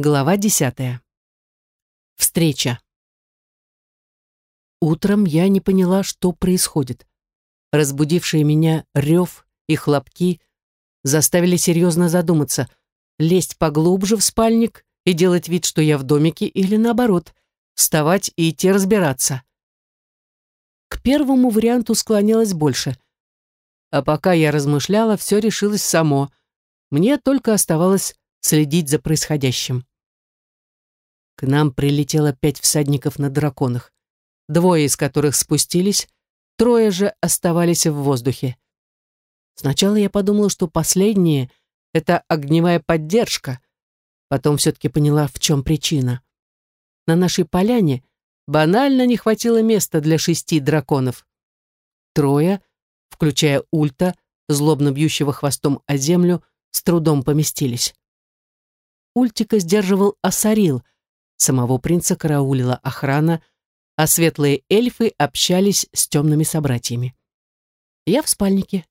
Глава десятая. Встреча. Утром я не поняла, что происходит. Разбудившие меня рев и хлопки заставили серьезно задуматься, лезть поглубже в спальник и делать вид, что я в домике, или наоборот, вставать и идти разбираться. К первому варианту склонялась больше. А пока я размышляла, все решилось само. Мне только оставалось следить за происходящим. К нам прилетело пять всадников на драконах, двое из которых спустились, трое же оставались в воздухе. Сначала я подумала, что последние — это огневая поддержка, потом все-таки поняла, в чем причина. На нашей поляне банально не хватило места для шести драконов. Трое, включая ульта, злобно бьющего хвостом о землю, с трудом поместились. Ультика сдерживал Асарил, самого принца караулила охрана, а светлые эльфы общались с темными собратьями. Я в спальнике.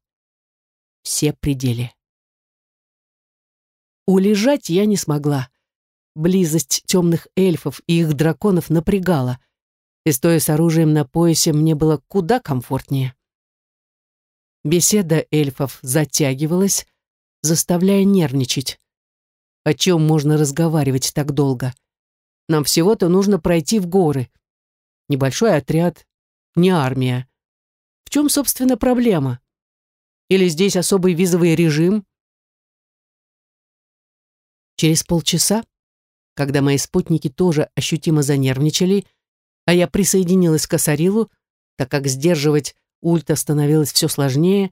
Все пределы. Улежать я не смогла. Близость темных эльфов и их драконов напрягала, и стоя с оружием на поясе мне было куда комфортнее. Беседа эльфов затягивалась, заставляя нервничать. О чем можно разговаривать так долго? Нам всего-то нужно пройти в горы. Небольшой отряд, не армия. В чем, собственно, проблема? Или здесь особый визовый режим? Через полчаса, когда мои спутники тоже ощутимо занервничали, а я присоединилась к Асарилу, так как сдерживать ульта становилось все сложнее,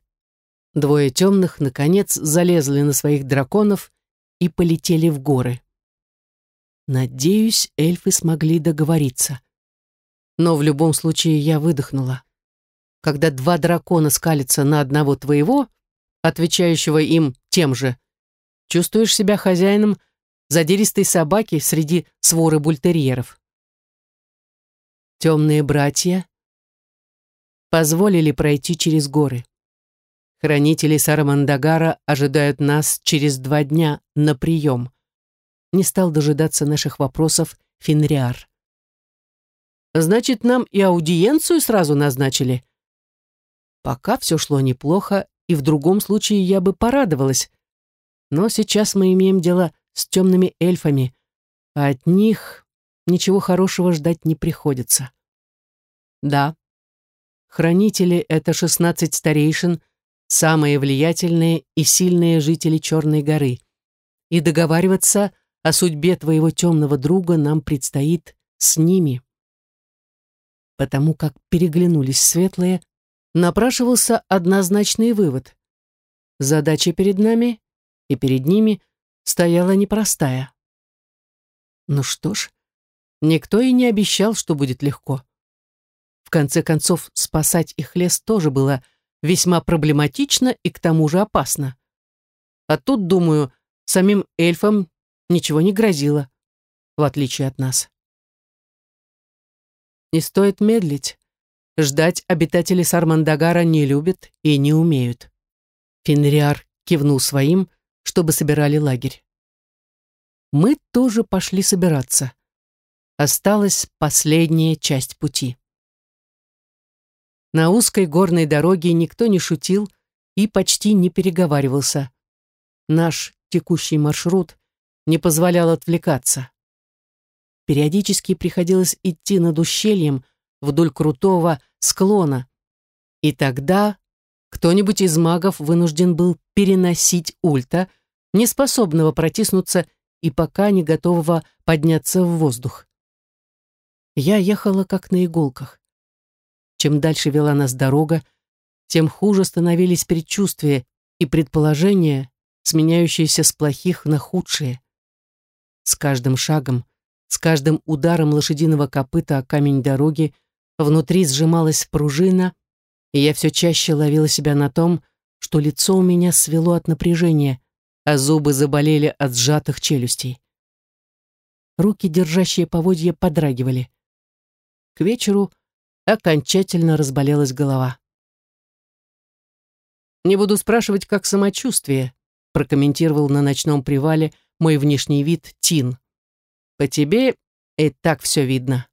двое темных, наконец, залезли на своих драконов и полетели в горы. Надеюсь, эльфы смогли договориться. Но в любом случае я выдохнула. Когда два дракона скалятся на одного твоего, отвечающего им тем же, чувствуешь себя хозяином задиристой собаки среди своры бультерьеров. Темные братья позволили пройти через горы. Хранители Сарамандагара ожидают нас через два дня на прием. Не стал дожидаться наших вопросов Фенриар. Значит, нам и аудиенцию сразу назначили? Пока все шло неплохо, и в другом случае я бы порадовалась. Но сейчас мы имеем дело с темными эльфами, а от них ничего хорошего ждать не приходится. Да, хранители — это шестнадцать старейшин — самые влиятельные и сильные жители Черной горы. И договариваться о судьбе твоего темного друга нам предстоит с ними. Потому как переглянулись светлые, напрашивался однозначный вывод. Задача перед нами и перед ними стояла непростая. Ну что ж, никто и не обещал, что будет легко. В конце концов, спасать их лес тоже было весьма проблематично и к тому же опасно. А тут, думаю, самим эльфам ничего не грозило, в отличие от нас. Не стоит медлить. Ждать обитатели Сармандагара не любят и не умеют. Фенриар кивнул своим, чтобы собирали лагерь. Мы тоже пошли собираться. Осталась последняя часть пути. На узкой горной дороге никто не шутил и почти не переговаривался. Наш текущий маршрут не позволял отвлекаться. Периодически приходилось идти над ущельем вдоль крутого склона, и тогда кто-нибудь из магов вынужден был переносить ульта, неспособного протиснуться и пока не готового подняться в воздух. Я ехала как на иголках. Чем дальше вела нас дорога, тем хуже становились предчувствия и предположения, сменяющиеся с плохих на худшие. С каждым шагом, с каждым ударом лошадиного копыта о камень дороги внутри сжималась пружина, и я все чаще ловила себя на том, что лицо у меня свело от напряжения, а зубы заболели от сжатых челюстей. Руки, держащие поводья, подрагивали. К вечеру окончательно разболелась голова. «Не буду спрашивать, как самочувствие», прокомментировал на ночном привале мой внешний вид Тин. По тебе и так все видно.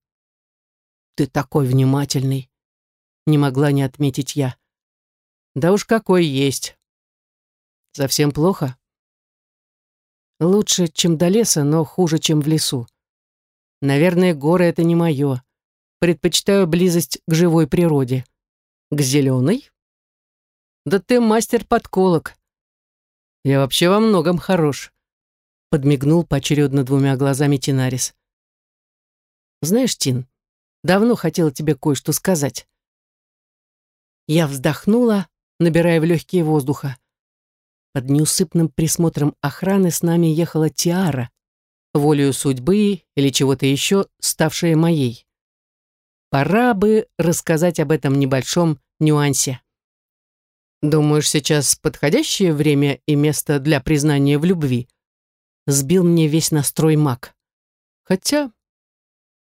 Ты такой внимательный. Не могла не отметить я. Да уж какой есть. Совсем плохо? Лучше, чем до леса, но хуже, чем в лесу. Наверное, горы — это не мое. Предпочитаю близость к живой природе. К зеленой? Да ты мастер подколок. Я вообще во многом хорош. Подмигнул поочередно двумя глазами Тинарис. Знаешь, Тин, давно хотела тебе кое-что сказать. Я вздохнула, набирая в легкие воздуха. Под неусыпным присмотром охраны с нами ехала Тиара, волею судьбы или чего-то еще, ставшая моей. Пора бы рассказать об этом небольшом нюансе. «Думаешь, сейчас подходящее время и место для признания в любви?» Сбил мне весь настрой маг. Хотя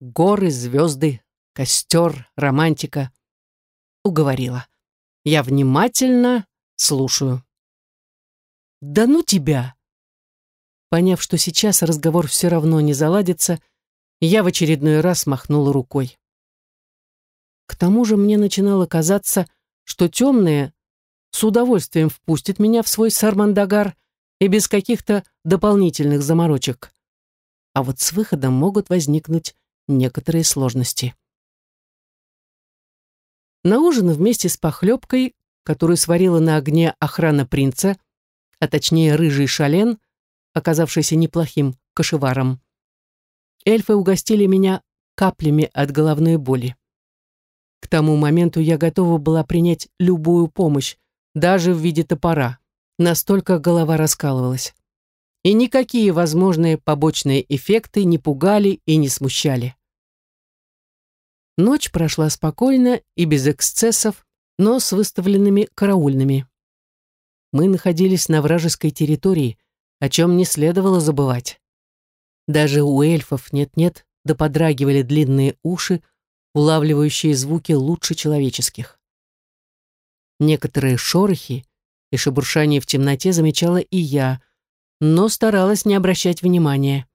горы, звезды, костер, романтика. Уговорила. Я внимательно слушаю. «Да ну тебя!» Поняв, что сейчас разговор все равно не заладится, я в очередной раз махнула рукой. К тому же мне начинало казаться, что темные с удовольствием впустят меня в свой сармандагар и без каких-то дополнительных заморочек. А вот с выходом могут возникнуть некоторые сложности. На ужин вместе с похлебкой, которую сварила на огне охрана принца, а точнее рыжий шален, оказавшийся неплохим кошеваром, эльфы угостили меня каплями от головной боли. К тому моменту я готова была принять любую помощь, даже в виде топора. Настолько голова раскалывалась. И никакие возможные побочные эффекты не пугали и не смущали. Ночь прошла спокойно и без эксцессов, но с выставленными караульными. Мы находились на вражеской территории, о чем не следовало забывать. Даже у эльфов нет-нет, да подрагивали длинные уши, улавливающие звуки лучше человеческих. Некоторые шорохи и шебуршание в темноте замечала и я, но старалась не обращать внимания.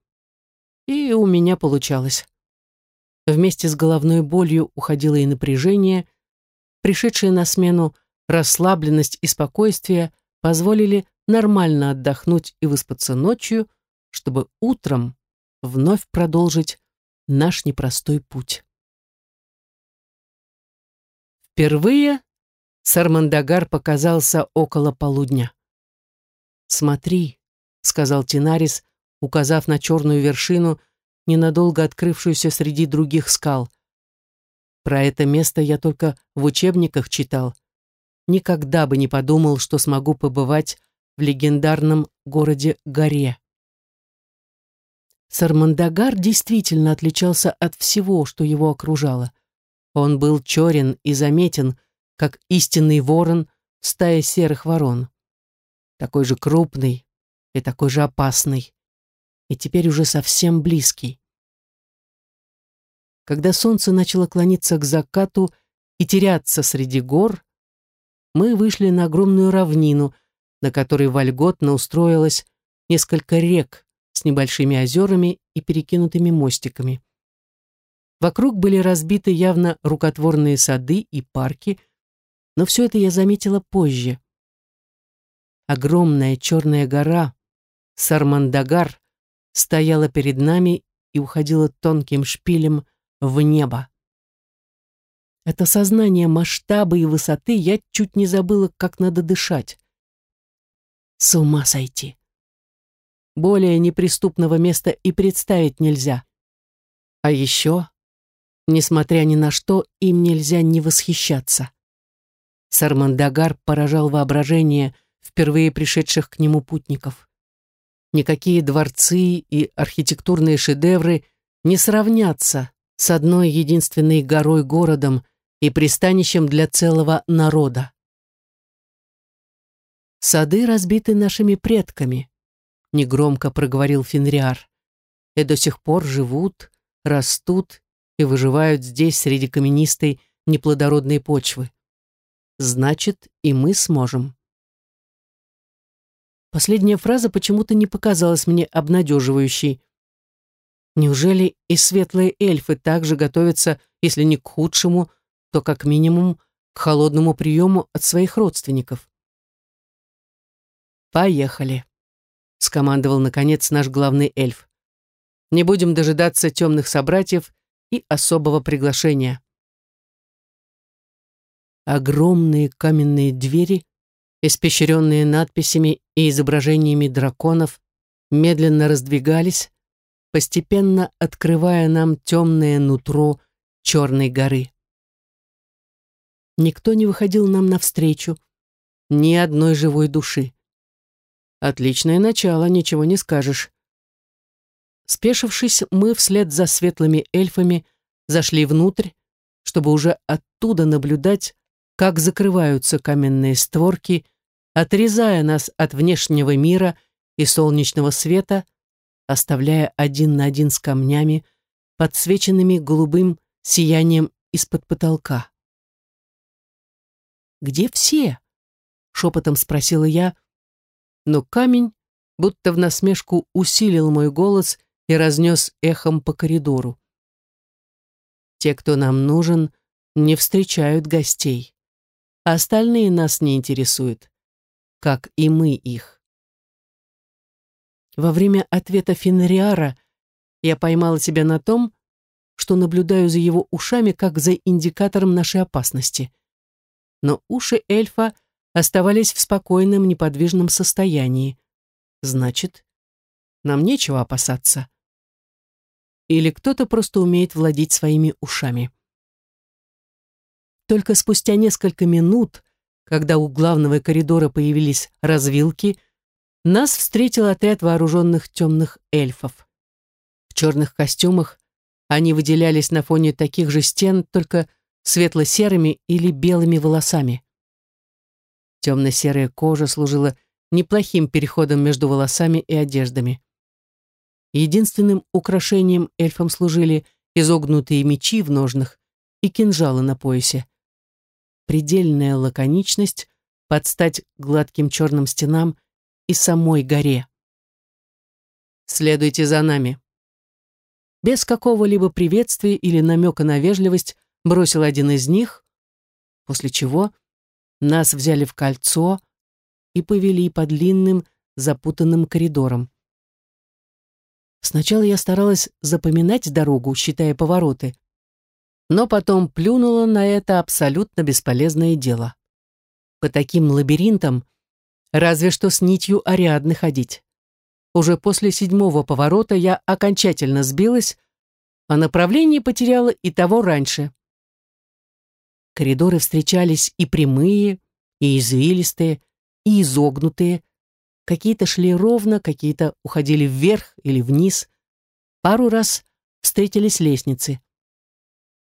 И у меня получалось. Вместе с головной болью уходило и напряжение, пришедшие на смену расслабленность и спокойствие позволили нормально отдохнуть и выспаться ночью, чтобы утром вновь продолжить наш непростой путь. Впервые Сармандагар показался около полудня. «Смотри», — сказал Тинарис, указав на черную вершину, ненадолго открывшуюся среди других скал. Про это место я только в учебниках читал. Никогда бы не подумал, что смогу побывать в легендарном городе Горе. Сармандагар действительно отличался от всего, что его окружало. Он был черен и заметен, как истинный ворон в стае серых ворон. Такой же крупный и такой же опасный. И теперь уже совсем близкий. Когда солнце начало клониться к закату и теряться среди гор, мы вышли на огромную равнину, на которой вольготно устроилось несколько рек с небольшими озерами и перекинутыми мостиками. Вокруг были разбиты явно рукотворные сады и парки, но все это я заметила позже. Огромная черная гора, Сармандагар, стояла перед нами и уходила тонким шпилем в небо. Это сознание масштаба и высоты я чуть не забыла, как надо дышать. С ума сойти. Более неприступного места и представить нельзя. А еще Несмотря ни на что, им нельзя не восхищаться. Сармандагар поражал воображение впервые пришедших к нему путников. Никакие дворцы и архитектурные шедевры не сравнятся с одной единственной горой-городом и пристанищем для целого народа. «Сады разбиты нашими предками», — негромко проговорил Фенриар, «и до сих пор живут, растут и выживают здесь среди каменистой неплодородной почвы. Значит, и мы сможем. Последняя фраза почему-то не показалась мне обнадеживающей. Неужели и светлые эльфы также готовятся, если не к худшему, то как минимум к холодному приему от своих родственников? «Поехали», — скомандовал, наконец, наш главный эльф. «Не будем дожидаться темных собратьев и особого приглашения». Огромные каменные двери, испещренные надписями и изображениями драконов, медленно раздвигались, постепенно открывая нам темное нутро Черной горы. Никто не выходил нам навстречу, ни одной живой души. Отличное начало, ничего не скажешь. Спешившись, мы вслед за светлыми эльфами зашли внутрь, чтобы уже оттуда наблюдать, как закрываются каменные створки, отрезая нас от внешнего мира и солнечного света, оставляя один на один с камнями, подсвеченными голубым сиянием из-под потолка. «Где все?» — шепотом спросила я, но камень, будто в насмешку, усилил мой голос и разнес эхом по коридору. Те, кто нам нужен, не встречают гостей, остальные нас не интересуют, как и мы их. Во время ответа Фенриара я поймала себя на том, что наблюдаю за его ушами, как за индикатором нашей опасности. Но уши эльфа оставались в спокойном, неподвижном состоянии. Значит, нам нечего опасаться. Или кто-то просто умеет владеть своими ушами. Только спустя несколько минут, когда у главного коридора появились развилки, нас встретил отряд вооруженных темных эльфов. В черных костюмах они выделялись на фоне таких же стен, только светло-серыми или белыми волосами. Темно-серая кожа служила неплохим переходом между волосами и одеждами. Единственным украшением эльфам служили изогнутые мечи в ножнах и кинжалы на поясе. Предельная лаконичность под стать гладким черным стенам и самой горе. «Следуйте за нами». Без какого-либо приветствия или намека на вежливость бросил один из них, после чего нас взяли в кольцо и повели по длинным запутанным коридорам. Сначала я старалась запоминать дорогу, считая повороты, но потом плюнула на это абсолютно бесполезное дело. По таким лабиринтам Разве что с нитью Ариадны ходить. Уже после седьмого поворота я окончательно сбилась, а направление потеряла и того раньше. Коридоры встречались и прямые, и извилистые, и изогнутые. Какие-то шли ровно, какие-то уходили вверх или вниз. Пару раз встретились лестницы.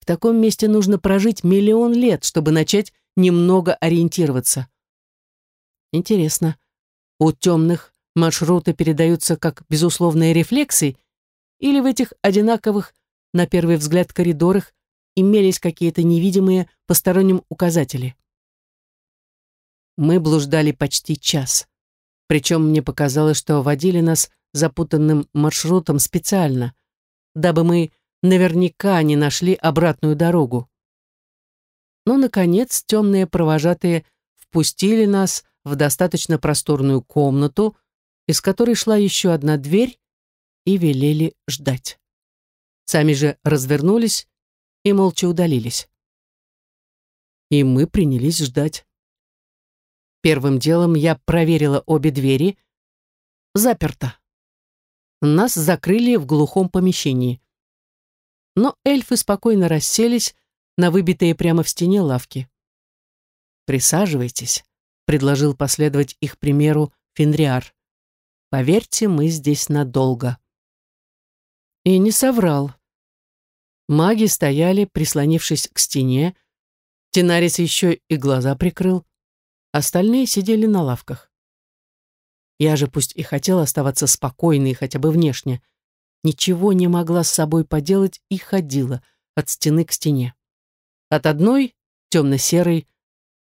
В таком месте нужно прожить миллион лет, чтобы начать немного ориентироваться. Интересно, у темных маршруты передаются как безусловные рефлексы, или в этих одинаковых, на первый взгляд, коридорах имелись какие-то невидимые посторонним указатели? Мы блуждали почти час. Причем мне показалось, что водили нас запутанным маршрутом специально, дабы мы наверняка не нашли обратную дорогу. Но, наконец, темные провожатые впустили нас в достаточно просторную комнату, из которой шла еще одна дверь, и велели ждать. Сами же развернулись и молча удалились. И мы принялись ждать. Первым делом я проверила обе двери. Заперто. Нас закрыли в глухом помещении. Но эльфы спокойно расселись на выбитые прямо в стене лавки. «Присаживайтесь», предложил последовать их примеру Фенриар. Поверьте, мы здесь надолго. И не соврал. Маги стояли, прислонившись к стене. Тенарис еще и глаза прикрыл. Остальные сидели на лавках. Я же пусть и хотела оставаться спокойной хотя бы внешне, ничего не могла с собой поделать и ходила от стены к стене. От одной, темно-серой,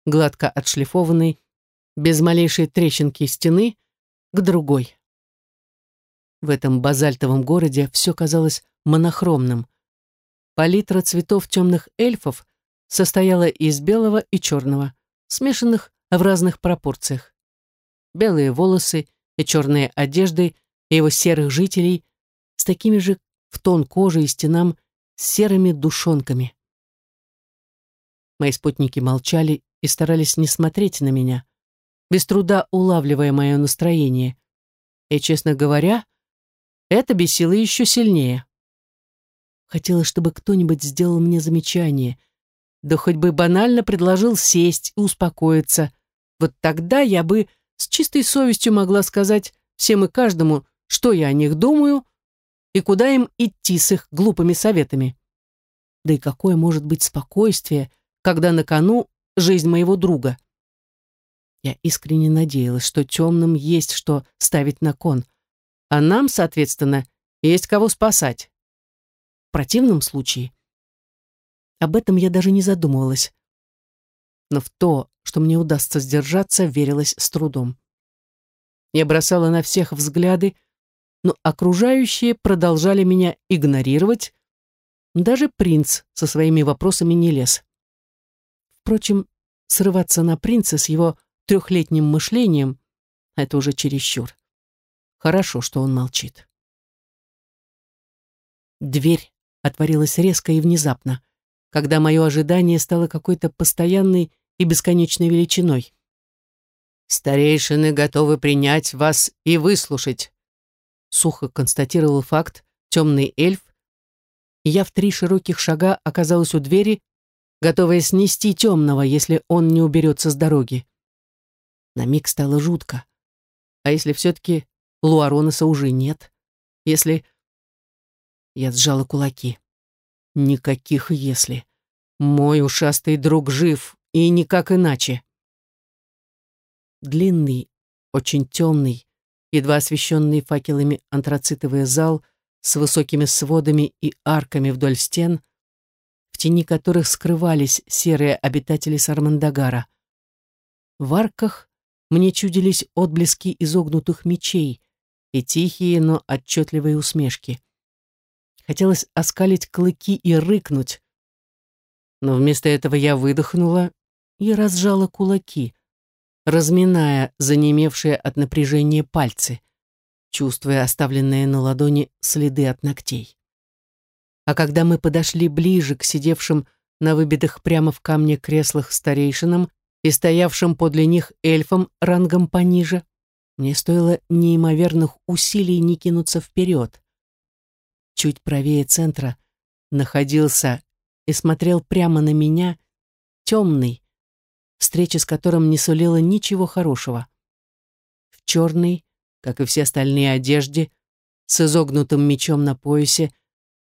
гладко отшлифованной, без малейшей трещинки стены, к другой. В этом базальтовом городе все казалось монохромным. Палитра цветов темных эльфов состояла из белого и черного, смешанных в разных пропорциях. Белые волосы и черные одежды его серых жителей с такими же в тон кожи и стенам серыми душонками. Мои спутники молчали и старались не смотреть на меня, без труда улавливая мое настроение. И, честно говоря, это бесило еще сильнее. Хотелось, чтобы кто-нибудь сделал мне замечание, да хоть бы банально предложил сесть и успокоиться. Вот тогда я бы с чистой совестью могла сказать всем и каждому, что я о них думаю и куда им идти с их глупыми советами. Да и какое может быть спокойствие, когда на кону жизнь моего друга. Я искренне надеялась, что темным есть что ставить на кон, а нам, соответственно, есть кого спасать. В противном случае... Об этом я даже не задумывалась. Но в то, что мне удастся сдержаться, верилась с трудом. Я бросала на всех взгляды, но окружающие продолжали меня игнорировать. Даже принц со своими вопросами не лез. Впрочем, срываться на принца с его трехлетним мышлением — это уже чересчур. Хорошо, что он молчит. Дверь отворилась резко и внезапно, когда мое ожидание стало какой-то постоянной и бесконечной величиной. «Старейшины готовы принять вас и выслушать», сухо констатировал факт темный эльф, я в три широких шага оказалась у двери, готовая снести темного, если он не уберется с дороги. На миг стало жутко. А если все-таки Луароноса уже нет? Если... Я сжала кулаки. Никаких «если». Мой ушастый друг жив, и никак иначе. Длинный, очень темный, едва освещенный факелами антрацитовый зал с высокими сводами и арками вдоль стен, в тени которых скрывались серые обитатели Сармандагара. В арках мне чудились отблески изогнутых мечей и тихие, но отчетливые усмешки. Хотелось оскалить клыки и рыкнуть, но вместо этого я выдохнула и разжала кулаки, разминая занемевшие от напряжения пальцы, чувствуя оставленные на ладони следы от ногтей. А когда мы подошли ближе к сидевшим на выбитых прямо в камне креслах старейшинам и стоявшим подле них эльфам рангом пониже, мне стоило неимоверных усилий не кинуться вперед. Чуть правее центра находился и смотрел прямо на меня темный, встреча с которым не сулила ничего хорошего. В черной, как и все остальные одежде, с изогнутым мечом на поясе,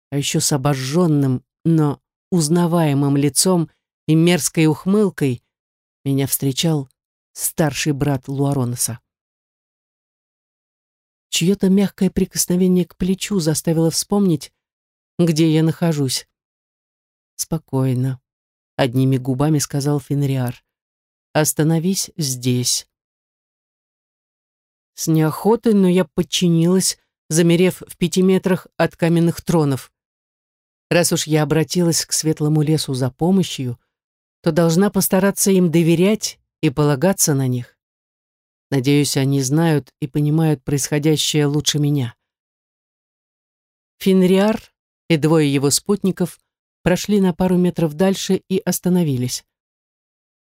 а еще с обожженным, но узнаваемым лицом и мерзкой ухмылкой, меня встречал старший брат Луароноса. Чье-то мягкое прикосновение к плечу заставило вспомнить, где я нахожусь. «Спокойно», — одними губами сказал Фенриар. Остановись здесь. С неохотой, но я подчинилась, замерев в пяти метрах от каменных тронов. Раз уж я обратилась к светлому лесу за помощью, то должна постараться им доверять и полагаться на них. Надеюсь, они знают и понимают происходящее лучше меня. Финриар и двое его спутников прошли на пару метров дальше и остановились.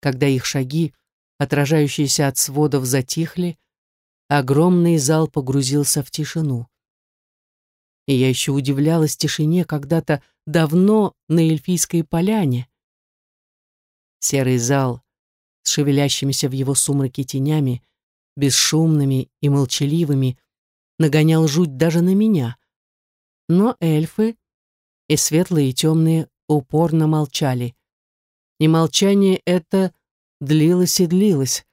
Когда их шаги, отражающиеся от сводов, затихли, огромный зал погрузился в тишину. И я еще удивлялась тишине когда-то давно на эльфийской поляне. Серый зал с шевелящимися в его сумраке тенями, бесшумными и молчаливыми, нагонял жуть даже на меня. Но эльфы, и светлые, и темные, упорно молчали, и молчание это длилось и длилось,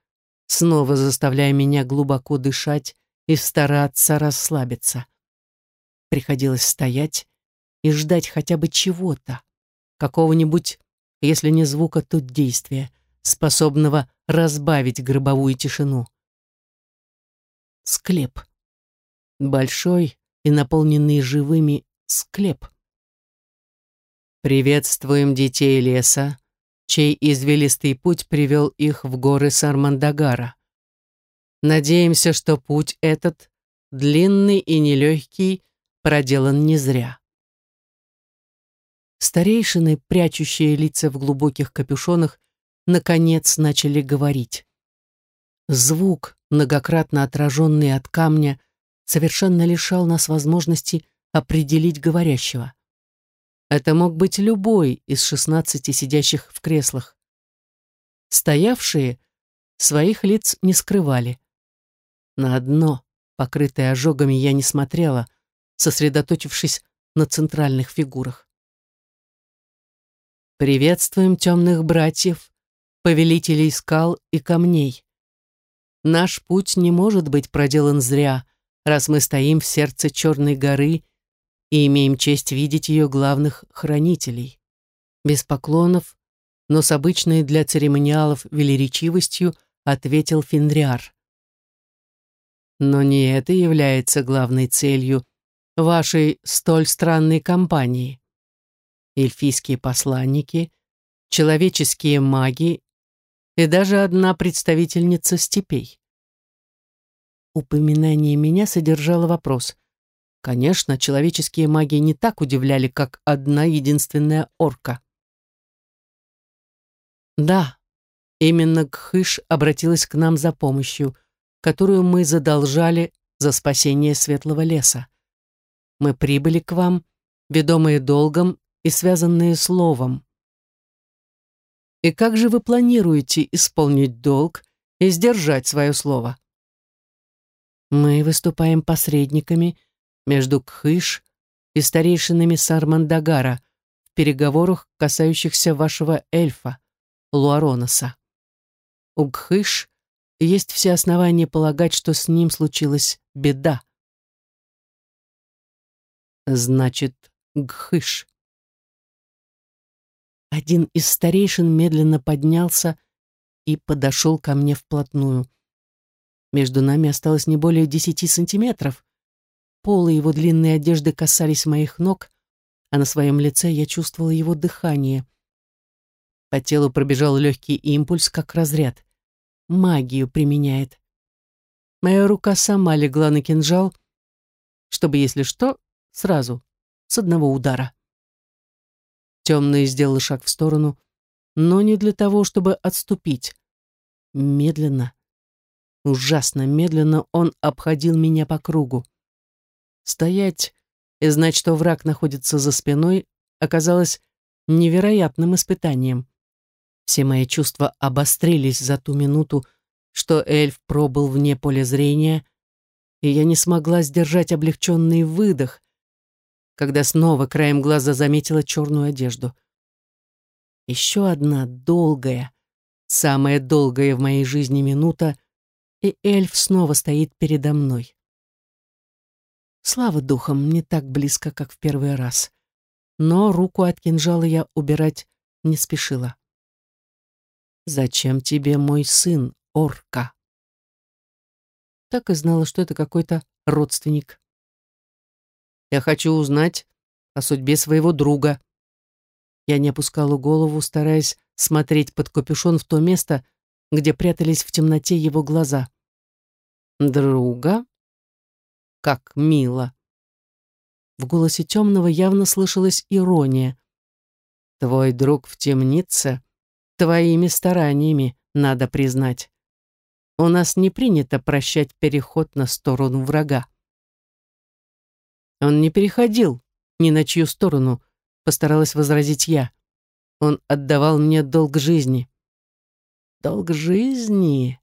снова заставляя меня глубоко дышать и стараться расслабиться. Приходилось стоять и ждать хотя бы чего-то, какого-нибудь, если не звука, то действия, способного разбавить гробовую тишину. Склеп. Большой и наполненный живыми склеп. «Приветствуем детей леса, чей извилистый путь привел их в горы Сармандагара. Надеемся, что путь этот, длинный и нелегкий, проделан не зря». Старейшины, прячущие лица в глубоких капюшонах, наконец начали говорить. Звук, многократно отраженный от камня, совершенно лишал нас возможности определить говорящего. Это мог быть любой из шестнадцати сидящих в креслах. Стоявшие своих лиц не скрывали. На одно, покрытое ожогами, я не смотрела, сосредоточившись на центральных фигурах. «Приветствуем темных братьев, повелителей скал и камней. Наш путь не может быть проделан зря, раз мы стоим в сердце Черной горы и имеем честь видеть ее главных хранителей. Без поклонов, но с обычной для церемониалов велеречивостью ответил Финдриар. Но не это является главной целью вашей столь странной кампании. Эльфийские посланники, человеческие маги и даже одна представительница степей. Упоминание меня содержало вопрос. Конечно, человеческие маги не так удивляли, как одна единственная орка. Да, именно Гхыш обратилась к нам за помощью, которую мы задолжали за спасение Светлого леса. Мы прибыли к вам, ведомые долгом и связанные словом. И как же вы планируете исполнить долг и сдержать свое слово? Мы выступаем посредниками между Кхыш и старейшинами Сармандагара в переговорах, касающихся вашего эльфа, Луароноса. У Кхыш есть все основания полагать, что с ним случилась беда. Значит, Гхыш. Один из старейшин медленно поднялся и подошел ко мне вплотную. Между нами осталось не более десяти сантиметров. Полы его длинной одежды касались моих ног, а на своем лице я чувствовала его дыхание. По телу пробежал легкий импульс, как разряд. Магию применяет. Моя рука сама легла на кинжал, чтобы, если что, сразу, с одного удара. Темный сделал шаг в сторону, но не для того, чтобы отступить. Медленно, ужасно медленно он обходил меня по кругу. Стоять и знать, что враг находится за спиной, оказалось невероятным испытанием. Все мои чувства обострились за ту минуту, что эльф пробыл вне поля зрения, и я не смогла сдержать облегченный выдох, когда снова краем глаза заметила черную одежду. Еще одна долгая, самая долгая в моей жизни минута, и эльф снова стоит передо мной. Слава духом, не так близко, как в первый раз. Но руку от кинжала я убирать не спешила. «Зачем тебе мой сын, орка?» Так и знала, что это какой-то родственник. Я хочу узнать о судьбе своего друга. Я не опускала голову, стараясь смотреть под капюшон в то место, где прятались в темноте его глаза. «Друга? Как мило!» В голосе темного явно слышалась ирония. «Твой друг в темнице твоими стараниями, надо признать. У нас не принято прощать переход на сторону врага». Он не переходил ни на чью сторону, постаралась возразить я. Он отдавал мне долг жизни. Долг жизни?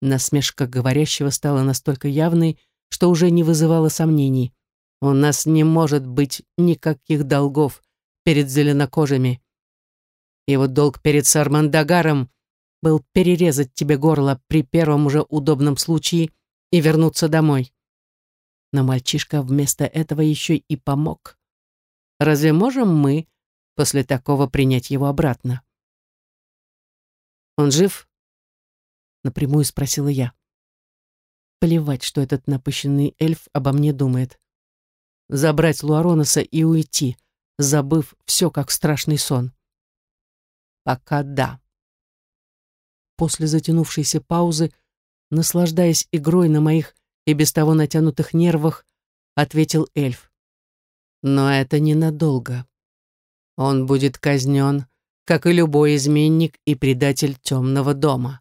Насмешка говорящего стала настолько явной, что уже не вызывала сомнений. У нас не может быть никаких долгов перед зеленокожими. Его долг перед Сармандагаром был перерезать тебе горло при первом уже удобном случае и вернуться домой. Но мальчишка вместо этого еще и помог. Разве можем мы после такого принять его обратно? «Он жив?» — напрямую спросила я. Плевать, что этот напыщенный эльф обо мне думает. забрать Луароноса и уйти, забыв все как страшный сон. Пока да. После затянувшейся паузы, наслаждаясь игрой на моих и без того натянутых нервах, ответил эльф. Но это ненадолго. Он будет казнен, как и любой изменник и предатель темного дома.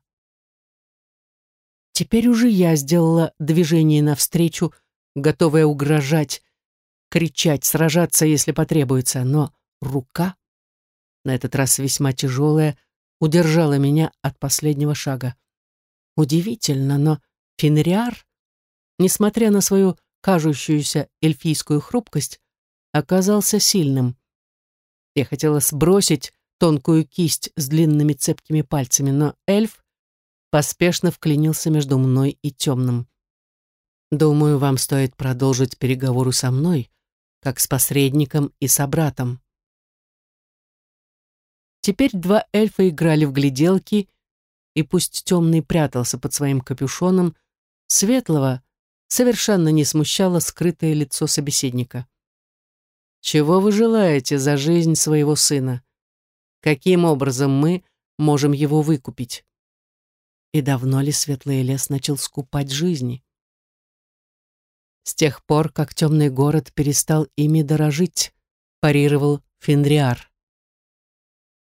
Теперь уже я сделала движение навстречу, готовая угрожать, кричать, сражаться, если потребуется, но рука, на этот раз весьма тяжелая, удержала меня от последнего шага. Удивительно, но Фенриар, несмотря на свою кажущуюся эльфийскую хрупкость, оказался сильным. Я хотела сбросить тонкую кисть с длинными цепкими пальцами, но эльф поспешно вклинился между мной и темным. «Думаю, вам стоит продолжить переговоры со мной, как с посредником и собратом». Теперь два эльфа играли в гляделки, и пусть темный прятался под своим капюшоном, светлого совершенно не смущало скрытое лицо собеседника. «Чего вы желаете за жизнь своего сына? Каким образом мы можем его выкупить?» И давно ли светлый лес начал скупать жизни? С тех пор, как темный город перестал ими дорожить, парировал Фенриар.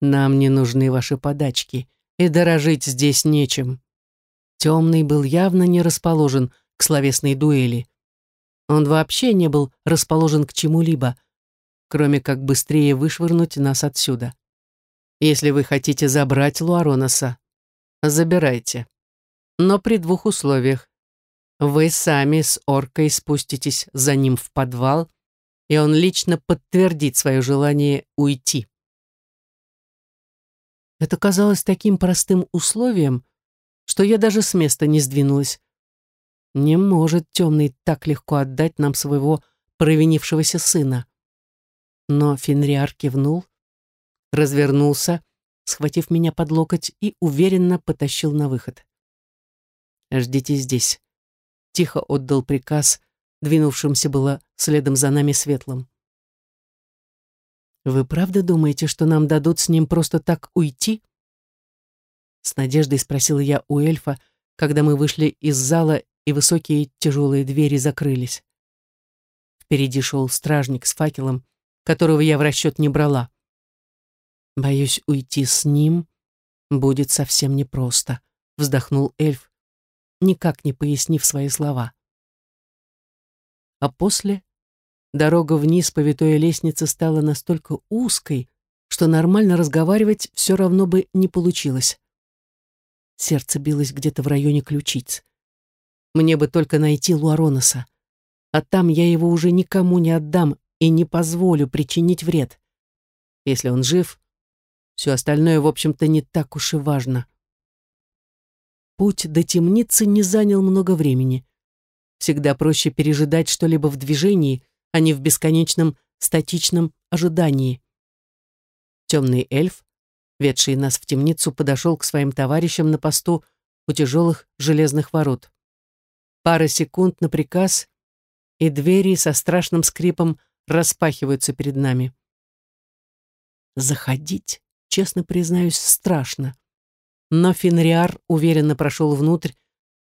Нам не нужны ваши подачки, и дорожить здесь нечем. Темный был явно не расположен к словесной дуэли. Он вообще не был расположен к чему-либо, кроме как быстрее вышвырнуть нас отсюда. Если вы хотите забрать Луароноса, забирайте. Но при двух условиях. Вы сами с оркой спуститесь за ним в подвал, и он лично подтвердит свое желание уйти. Это казалось таким простым условием, что я даже с места не сдвинулась. Не может темный так легко отдать нам своего провинившегося сына. Но Фенриар кивнул, развернулся, схватив меня под локоть и уверенно потащил на выход. «Ждите здесь», — тихо отдал приказ, двинувшимся было следом за нами светлым. «Вы правда думаете, что нам дадут с ним просто так уйти?» С надеждой спросила я у эльфа, когда мы вышли из зала и высокие тяжелые двери закрылись. Впереди шел стражник с факелом, которого я в расчет не брала. Боюсь, уйти с ним будет совсем непросто, вздохнул эльф, никак не пояснив свои слова. А после дорога вниз по витой лестнице стала настолько узкой, что нормально разговаривать все равно бы не получилось. Сердце билось где-то в районе ключиц. Мне бы только найти Луароноса, а там я его уже никому не отдам и не позволю причинить вред. Если он жив, все остальное, в общем-то, не так уж и важно. Путь до темницы не занял много времени. Всегда проще пережидать что-либо в движении, а не в бесконечном статичном ожидании. Темный эльф, ведший нас в темницу, подошел к своим товарищам на посту у тяжелых железных ворот. Пара секунд на приказ, и двери со страшным скрипом распахиваются перед нами. Заходить честно признаюсь, страшно. Но Фенриар уверенно прошел внутрь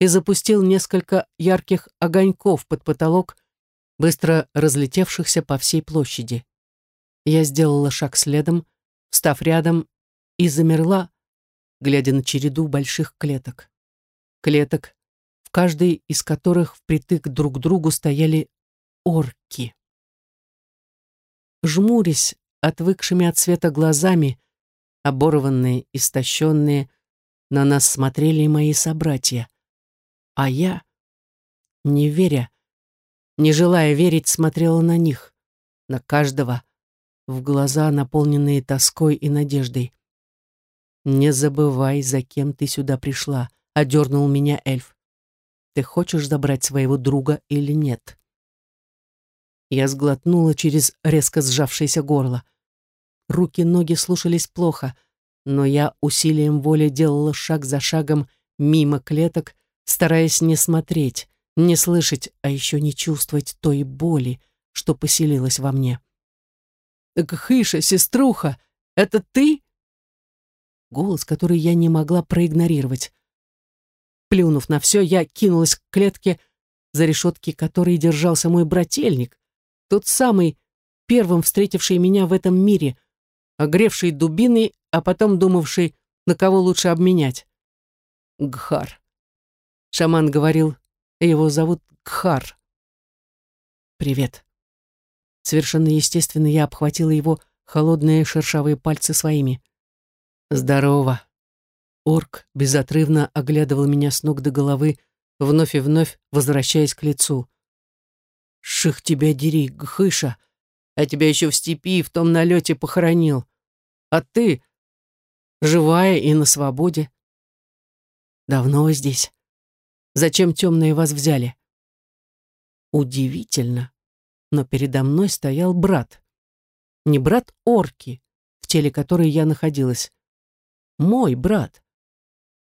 и запустил несколько ярких огоньков под потолок, быстро разлетевшихся по всей площади. Я сделала шаг следом, встав рядом, и замерла, глядя на череду больших клеток. Клеток, в каждой из которых впритык друг к другу стояли орки. Жмурясь, отвыкшими от света глазами, оборванные, истощенные, на нас смотрели мои собратья. А я, не веря, не желая верить, смотрела на них, на каждого, в глаза, наполненные тоской и надеждой. «Не забывай, за кем ты сюда пришла», — одернул меня эльф. «Ты хочешь забрать своего друга или нет?» Я сглотнула через резко сжавшееся горло. Руки-ноги слушались плохо, но я усилием воли делала шаг за шагом мимо клеток, стараясь не смотреть, не слышать, а еще не чувствовать той боли, что поселилось во мне. «Гхыша, сеструха, это ты?» Голос, который я не могла проигнорировать. Плюнув на все, я кинулась к клетке, за решетки которой держался мой брательник, тот самый, первым встретивший меня в этом мире, огревший дубиной, а потом думавший, на кого лучше обменять. Гхар. Шаман говорил, его зовут Гхар. «Привет». Совершенно естественно я обхватила его холодные шершавые пальцы своими. «Здорово». Орк безотрывно оглядывал меня с ног до головы, вновь и вновь возвращаясь к лицу. «Ших тебя дери, Гхыша! Я тебя еще в степи в том налете похоронил. А ты живая и на свободе. Давно здесь? Зачем темные вас взяли?» Удивительно, но передо мной стоял брат. Не брат орки, в теле которой я находилась. Мой брат.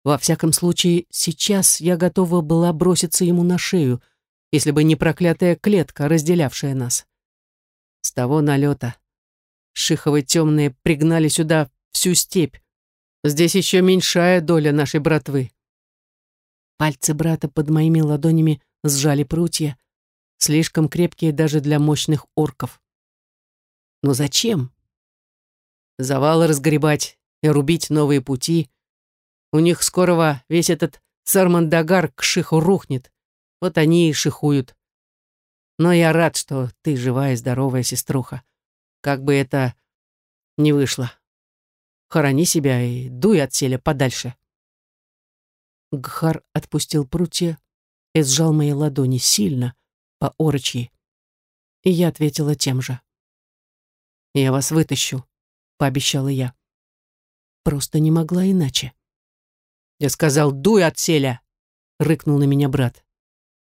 Во всяком случае, сейчас я готова была броситься ему на шею, если бы не проклятая клетка, разделявшая нас. С того налета Шиховы темные пригнали сюда всю степь. Здесь еще меньшая доля нашей братвы. Пальцы брата под моими ладонями сжали прутья, слишком крепкие даже для мощных орков. Но зачем? Завалы разгребать и рубить новые пути — у них скорого весь этот Сармандагар к шиху рухнет. Вот они и шихуют. Но я рад, что ты живая и здоровая, сеструха. Как бы это ни вышло. Хорони себя и дуй от селя подальше. Гхар отпустил прутья и сжал мои ладони сильно, по орочьи. И я ответила тем же. «Я вас вытащу», — пообещала я. Просто не могла иначе. Я сказал, дуй от селя, рыкнул на меня брат.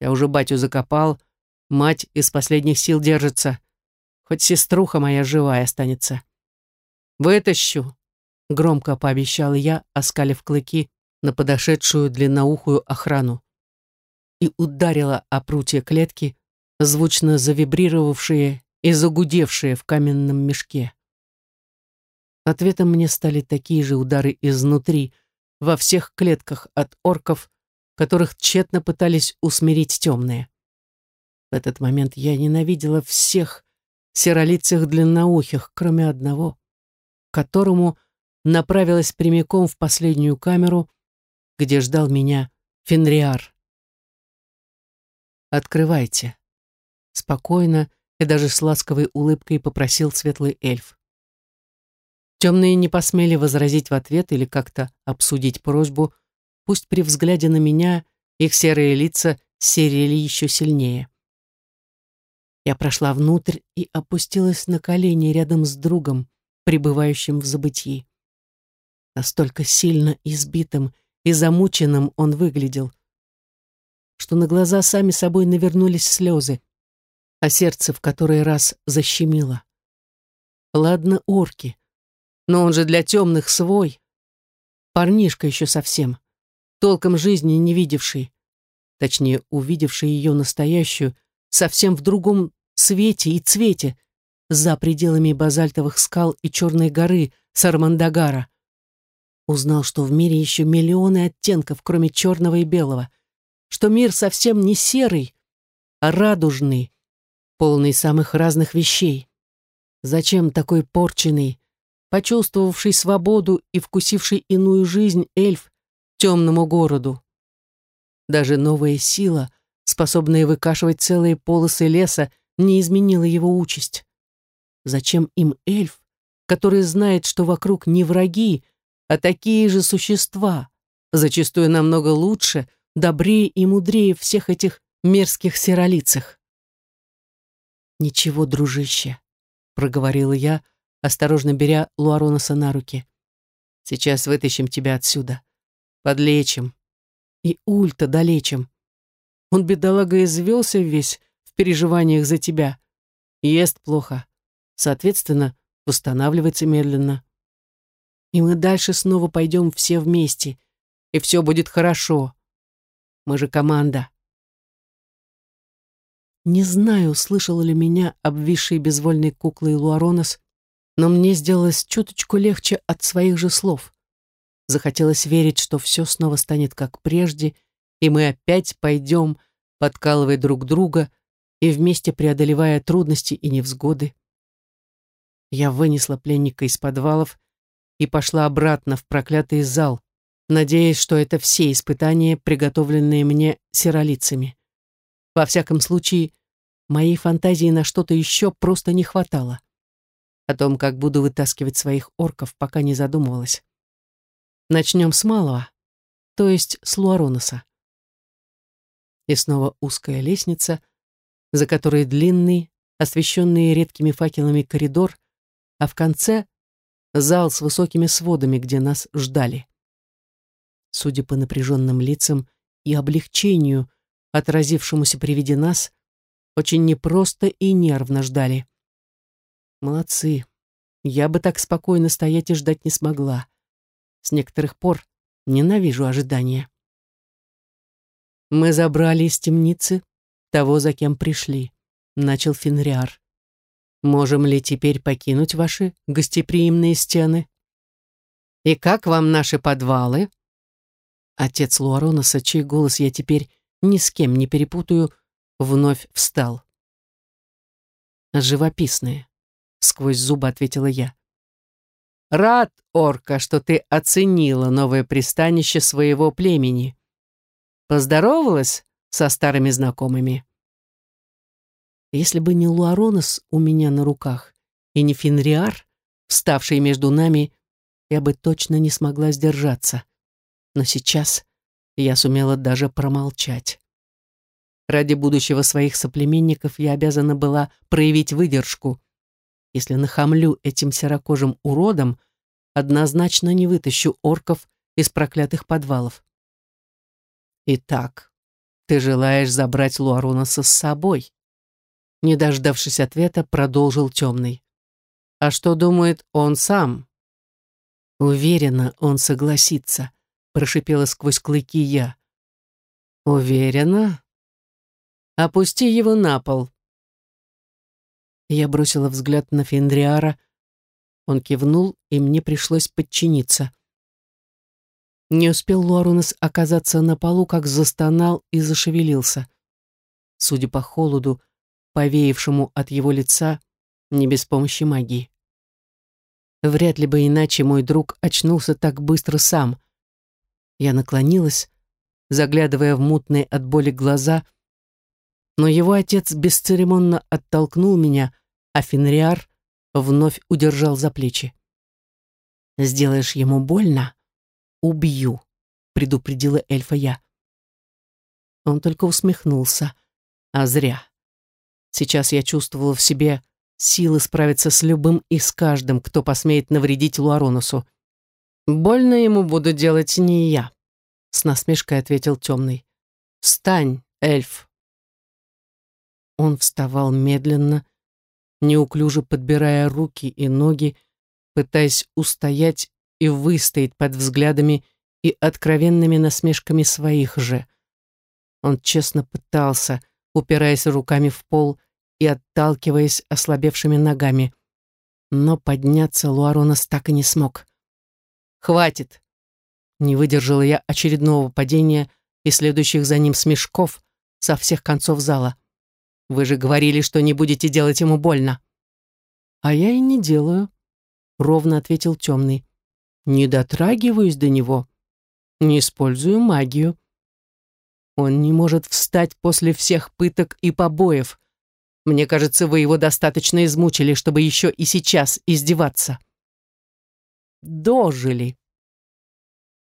Я уже батю закопал, мать из последних сил держится. Хоть сеструха моя живая останется. Вытащу, громко пообещал я, оскалив клыки на подошедшую длинноухую охрану. И ударила о прутья клетки, звучно завибрировавшие и загудевшие в каменном мешке. Ответом мне стали такие же удары изнутри, во всех клетках от орков, которых тщетно пытались усмирить темные. В этот момент я ненавидела всех серолицых длинноухих, кроме одного, которому направилась прямиком в последнюю камеру, где ждал меня Фенриар. «Открывайте», — спокойно и даже с ласковой улыбкой попросил светлый эльф. Темные не посмели возразить в ответ или как-то обсудить просьбу, пусть при взгляде на меня их серые лица серели еще сильнее. Я прошла внутрь и опустилась на колени рядом с другом, пребывающим в забытии. Настолько сильно избитым и замученным он выглядел, что на глаза сами собой навернулись слезы, а сердце в который раз защемило. Ладно, орки, но он же для темных свой. Парнишка еще совсем, толком жизни не видевший, точнее, увидевший ее настоящую, совсем в другом свете и цвете, за пределами базальтовых скал и черной горы Сармандагара. Узнал, что в мире еще миллионы оттенков, кроме черного и белого, что мир совсем не серый, а радужный, полный самых разных вещей. Зачем такой порченный, почувствовавший свободу и вкусивший иную жизнь эльф темному городу. Даже новая сила, способная выкашивать целые полосы леса, не изменила его участь. Зачем им эльф, который знает, что вокруг не враги, а такие же существа, зачастую намного лучше, добрее и мудрее всех этих мерзких серолицых? «Ничего, дружище», — проговорила я, — осторожно беря Луароноса на руки. «Сейчас вытащим тебя отсюда. Подлечим. И Ульта долечим. Он, бедолага, извелся весь в переживаниях за тебя. Ест плохо. Соответственно, восстанавливается медленно. И мы дальше снова пойдем все вместе. И все будет хорошо. Мы же команда». Не знаю, слышал ли меня обвисший безвольной куклой Луаронос, но мне сделалось чуточку легче от своих же слов. Захотелось верить, что все снова станет как прежде, и мы опять пойдем, подкалывая друг друга и вместе преодолевая трудности и невзгоды. Я вынесла пленника из подвалов и пошла обратно в проклятый зал, надеясь, что это все испытания, приготовленные мне сиролицами. Во всяком случае, моей фантазии на что-то еще просто не хватало. О том, как буду вытаскивать своих орков, пока не задумывалась. Начнем с малого, то есть с Луароноса. И снова узкая лестница, за которой длинный, освещенный редкими факелами коридор, а в конце — зал с высокими сводами, где нас ждали. Судя по напряженным лицам и облегчению, отразившемуся при виде нас, очень непросто и нервно ждали. Молодцы. Я бы так спокойно стоять и ждать не смогла. С некоторых пор ненавижу ожидания. Мы забрали из темницы того, за кем пришли, начал Фенриар. Можем ли теперь покинуть ваши гостеприимные стены? И как вам наши подвалы? Отец Луароноса, чей голос я теперь ни с кем не перепутаю, вновь встал. «Живописные», — сквозь зубы ответила я. «Рад, орка, что ты оценила новое пристанище своего племени. Поздоровалась со старыми знакомыми?» Если бы не Луаронос у меня на руках и не Фенриар, вставший между нами, я бы точно не смогла сдержаться. Но сейчас я сумела даже промолчать. Ради будущего своих соплеменников я обязана была проявить выдержку. Если нахамлю этим серокожим уродом, однозначно не вытащу орков из проклятых подвалов. Итак, ты желаешь забрать Луаронаса с собой? Не дождавшись ответа, продолжил темный. А что думает он сам? Уверена, он согласится прошипела сквозь клыки я. Уверена? Опусти его на пол. Я бросила взгляд на Фендриара. Он кивнул, и мне пришлось подчиниться. Не успел Луарунес оказаться на полу, как застонал и зашевелился. Судя по холоду, повеявшему от его лица, не без помощи магии. Вряд ли бы иначе мой друг очнулся так быстро сам. Я наклонилась, заглядывая в мутные от боли глаза, но его отец бесцеремонно оттолкнул меня, а Фенриар вновь удержал за плечи. «Сделаешь ему больно? Убью», — предупредила эльфа я. Он только усмехнулся, а зря. Сейчас я чувствовала в себе силы справиться с любым и с каждым, кто посмеет навредить Луаронусу. «Больно ему буду делать не я», — с насмешкой ответил темный. «Встань, эльф». Он вставал медленно, неуклюже подбирая руки и ноги, пытаясь устоять и выстоять под взглядами и откровенными насмешками своих же. Он честно пытался, упираясь руками в пол и отталкиваясь ослабевшими ногами. Но подняться Луаронос так и не смог. Хватит!» Не выдержала я очередного падения и следующих за ним смешков со всех концов зала. «Вы же говорили, что не будете делать ему больно». «А я и не делаю», — ровно ответил темный. «Не дотрагиваюсь до него, не использую магию. Он не может встать после всех пыток и побоев. Мне кажется, вы его достаточно измучили, чтобы еще и сейчас издеваться» дожили.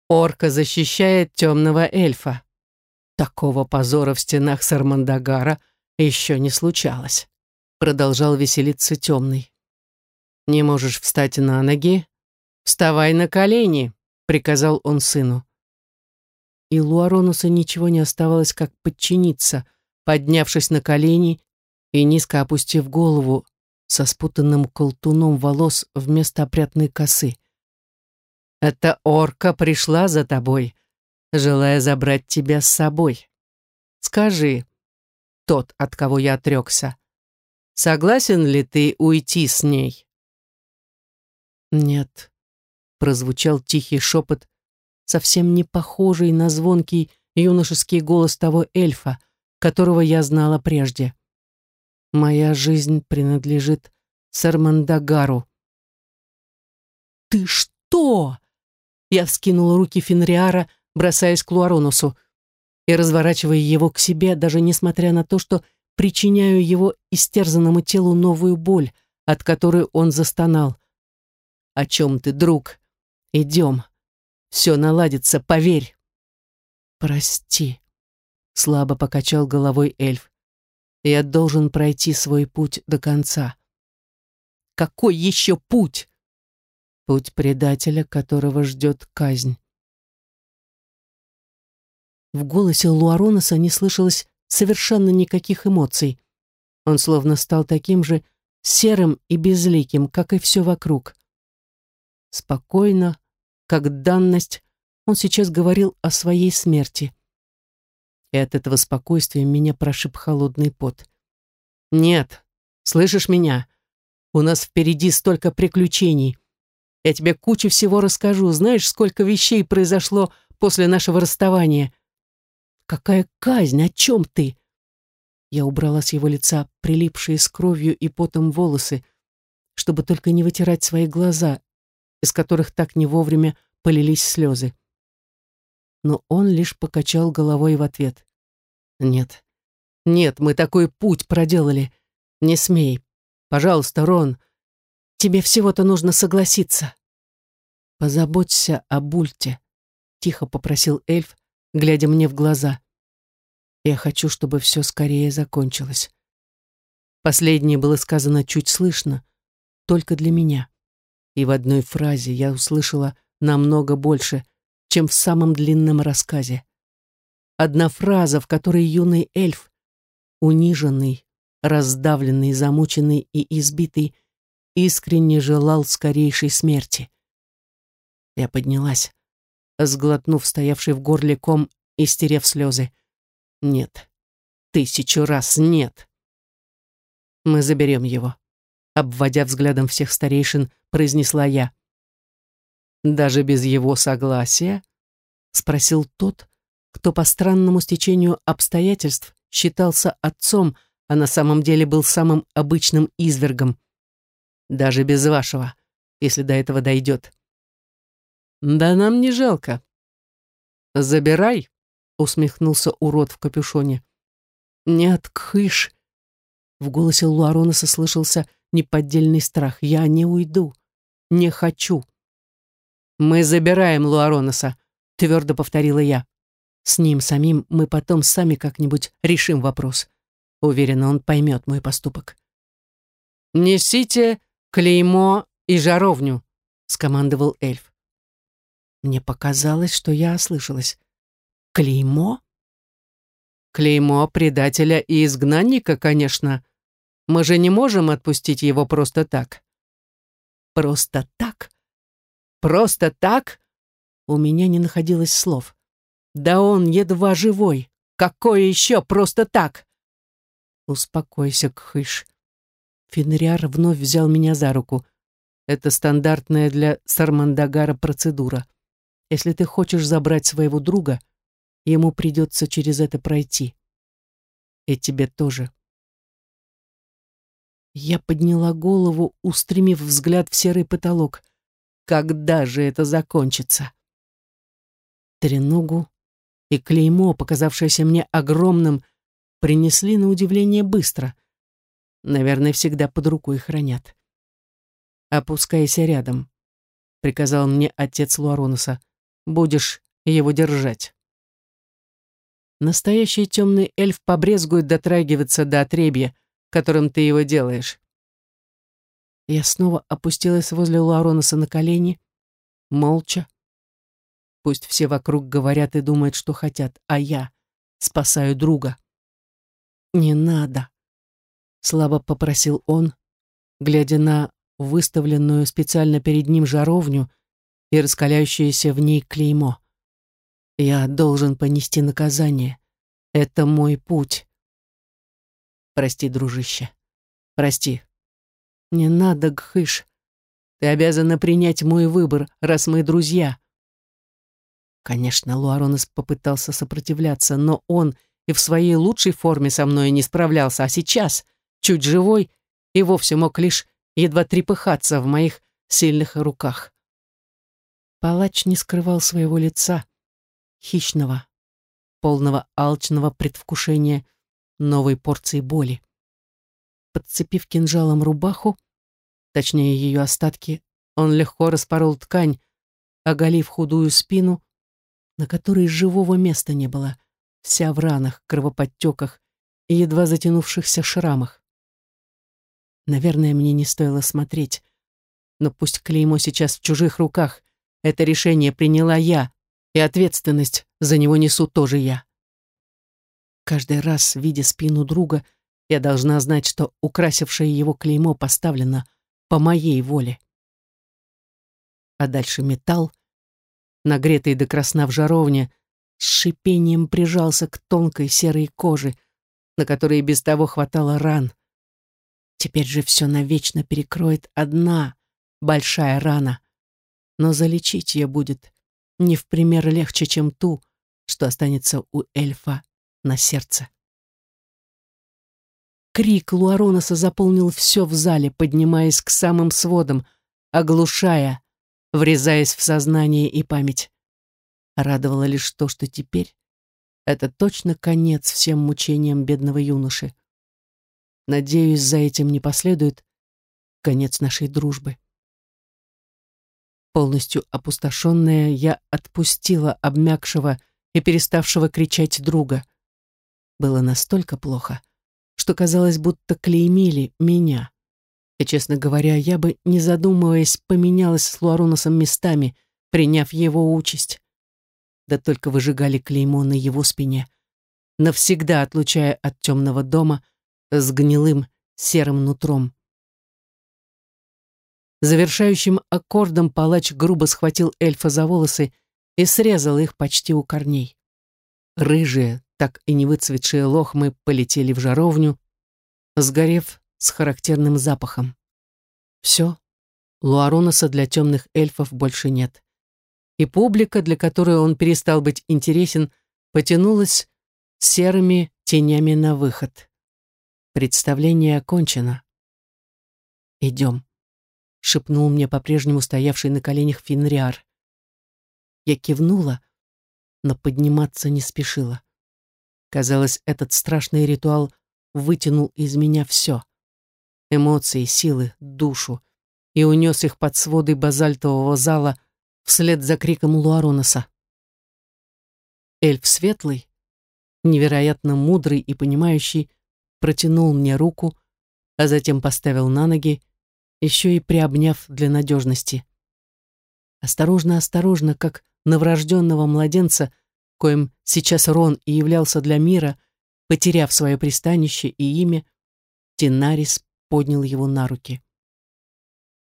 Орка защищает темного эльфа. Такого позора в стенах Сармандагара еще не случалось. Продолжал веселиться темный. Не можешь встать на ноги? Вставай на колени, приказал он сыну. И Луаронуса ничего не оставалось, как подчиниться, поднявшись на колени и низко опустив голову со спутанным колтуном волос вместо опрятной косы. Эта орка пришла за тобой, желая забрать тебя с собой. Скажи, тот, от кого я отрекся. Согласен ли ты уйти с ней?» «Нет», — прозвучал тихий шепот, совсем не похожий на звонкий юношеский голос того эльфа, которого я знала прежде. «Моя жизнь принадлежит Сармандагару». «Ты что?» Я вскинула руки Фенриара, бросаясь к Луаронусу и разворачивая его к себе, даже несмотря на то, что причиняю его истерзанному телу новую боль, от которой он застонал. «О чем ты, друг? Идем. Все наладится, поверь». «Прости», — слабо покачал головой эльф. «Я должен пройти свой путь до конца». «Какой еще путь?» «Путь предателя, которого ждет казнь». В голосе Луароноса не слышалось совершенно никаких эмоций. Он словно стал таким же серым и безликим, как и все вокруг. Спокойно, как данность, он сейчас говорил о своей смерти. И от этого спокойствия меня прошиб холодный пот. «Нет, слышишь меня? У нас впереди столько приключений. Я тебе кучу всего расскажу. Знаешь, сколько вещей произошло после нашего расставания?» Какая казнь? О чем ты?» Я убрала с его лица прилипшие с кровью и потом волосы, чтобы только не вытирать свои глаза, из которых так не вовремя полились слезы. Но он лишь покачал головой в ответ. «Нет, нет, мы такой путь проделали. Не смей. Пожалуйста, Рон, тебе всего-то нужно согласиться». «Позаботься о Бульте», — тихо попросил эльф, глядя мне в глаза. Я хочу, чтобы все скорее закончилось. Последнее было сказано чуть слышно, только для меня. И в одной фразе я услышала намного больше, чем в самом длинном рассказе. Одна фраза, в которой юный эльф, униженный, раздавленный, замученный и избитый, искренне желал скорейшей смерти. Я поднялась, сглотнув стоявший в горле ком и стерев слезы. Нет. Тысячу раз нет. Мы заберем его. Обводя взглядом всех старейшин, произнесла я. Даже без его согласия? Спросил тот, кто по странному стечению обстоятельств считался отцом, а на самом деле был самым обычным извергом. Даже без вашего, если до этого дойдет. «Да нам не жалко». «Забирай», — усмехнулся урод в капюшоне. «Нет, кыш!» В голосе Луаронеса слышался неподдельный страх. «Я не уйду. Не хочу». «Мы забираем Луаронеса», — твердо повторила я. «С ним самим мы потом сами как-нибудь решим вопрос. Уверена, он поймет мой поступок». «Несите клеймо и жаровню», — скомандовал эльф. Мне показалось, что я ослышалась. Клеймо? Клеймо предателя и изгнанника, конечно. Мы же не можем отпустить его просто так. Просто так? Просто так? У меня не находилось слов. Да он едва живой. Какое еще просто так? Успокойся, Кхыш. Фенриар вновь взял меня за руку. Это стандартная для Сармандагара процедура. Если ты хочешь забрать своего друга, ему придется через это пройти. И тебе тоже. Я подняла голову, устремив взгляд в серый потолок. Когда же это закончится? Треногу и клеймо, показавшееся мне огромным, принесли на удивление быстро. Наверное, всегда под рукой хранят. «Опускайся рядом», — приказал мне отец Луароноса будешь его держать. Настоящий темный эльф побрезгует дотрагиваться до отребья, которым ты его делаешь. Я снова опустилась возле Луароноса на колени, молча. Пусть все вокруг говорят и думают, что хотят, а я спасаю друга. «Не надо», — слабо попросил он, глядя на выставленную специально перед ним жаровню, и раскаляющееся в ней клеймо. Я должен понести наказание. Это мой путь. Прости, дружище. Прости. Не надо, Гхыш. Ты обязана принять мой выбор, раз мы друзья. Конечно, Луаронес попытался сопротивляться, но он и в своей лучшей форме со мной не справлялся, а сейчас, чуть живой, и вовсе мог лишь едва трепыхаться в моих сильных руках. Палач не скрывал своего лица, хищного, полного алчного предвкушения новой порции боли. Подцепив кинжалом рубаху, точнее ее остатки, он легко распорол ткань, оголив худую спину, на которой живого места не было, вся в ранах, кровоподтеках и едва затянувшихся шрамах. Наверное, мне не стоило смотреть, но пусть клеймо сейчас в чужих руках, это решение приняла я, и ответственность за него несу тоже я. Каждый раз, видя спину друга, я должна знать, что украсившее его клеймо поставлено по моей воле. А дальше металл, нагретый до красна в жаровне, с шипением прижался к тонкой серой коже, на которой без того хватало ран. Теперь же все навечно перекроет одна большая рана но залечить ее будет не в пример легче, чем ту, что останется у эльфа на сердце. Крик Луароноса заполнил все в зале, поднимаясь к самым сводам, оглушая, врезаясь в сознание и память. Радовало лишь то, что теперь это точно конец всем мучениям бедного юноши. Надеюсь, за этим не последует конец нашей дружбы. Полностью опустошенная, я отпустила обмякшего и переставшего кричать друга. Было настолько плохо, что казалось, будто клеймили меня. И, честно говоря, я бы, не задумываясь, поменялась с Луаруносом местами, приняв его участь. Да только выжигали клеймо на его спине, навсегда отлучая от темного дома с гнилым серым нутром. Завершающим аккордом палач грубо схватил эльфа за волосы и срезал их почти у корней. Рыжие, так и не выцветшие лохмы полетели в жаровню, сгорев с характерным запахом. Все, Луароноса для темных эльфов больше нет. И публика, для которой он перестал быть интересен, потянулась серыми тенями на выход. Представление окончено. Идем шепнул мне по-прежнему стоявший на коленях Финриар. Я кивнула, но подниматься не спешила. Казалось, этот страшный ритуал вытянул из меня все. Эмоции, силы, душу, и унес их под своды базальтового зала вслед за криком Луароноса. Эльф светлый, невероятно мудрый и понимающий, протянул мне руку, а затем поставил на ноги еще и приобняв для надежности. Осторожно-осторожно, как новорожденного младенца, коим сейчас Рон и являлся для мира, потеряв свое пристанище и имя, Тинарис поднял его на руки.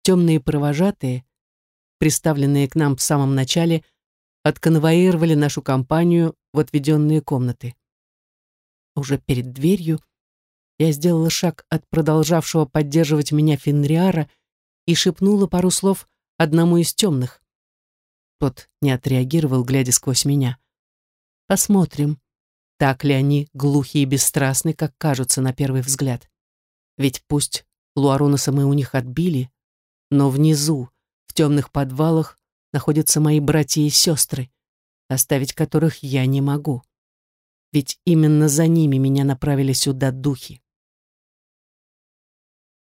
Темные провожатые, приставленные к нам в самом начале, отконвоировали нашу компанию в отведенные комнаты. Уже перед дверью я сделала шаг от продолжавшего поддерживать меня Фенриара и шепнула пару слов одному из темных. Тот не отреагировал, глядя сквозь меня. Посмотрим, так ли они глухи и бесстрастны, как кажутся на первый взгляд. Ведь пусть Луаруноса мы у них отбили, но внизу, в темных подвалах, находятся мои братья и сестры, оставить которых я не могу. Ведь именно за ними меня направили сюда духи.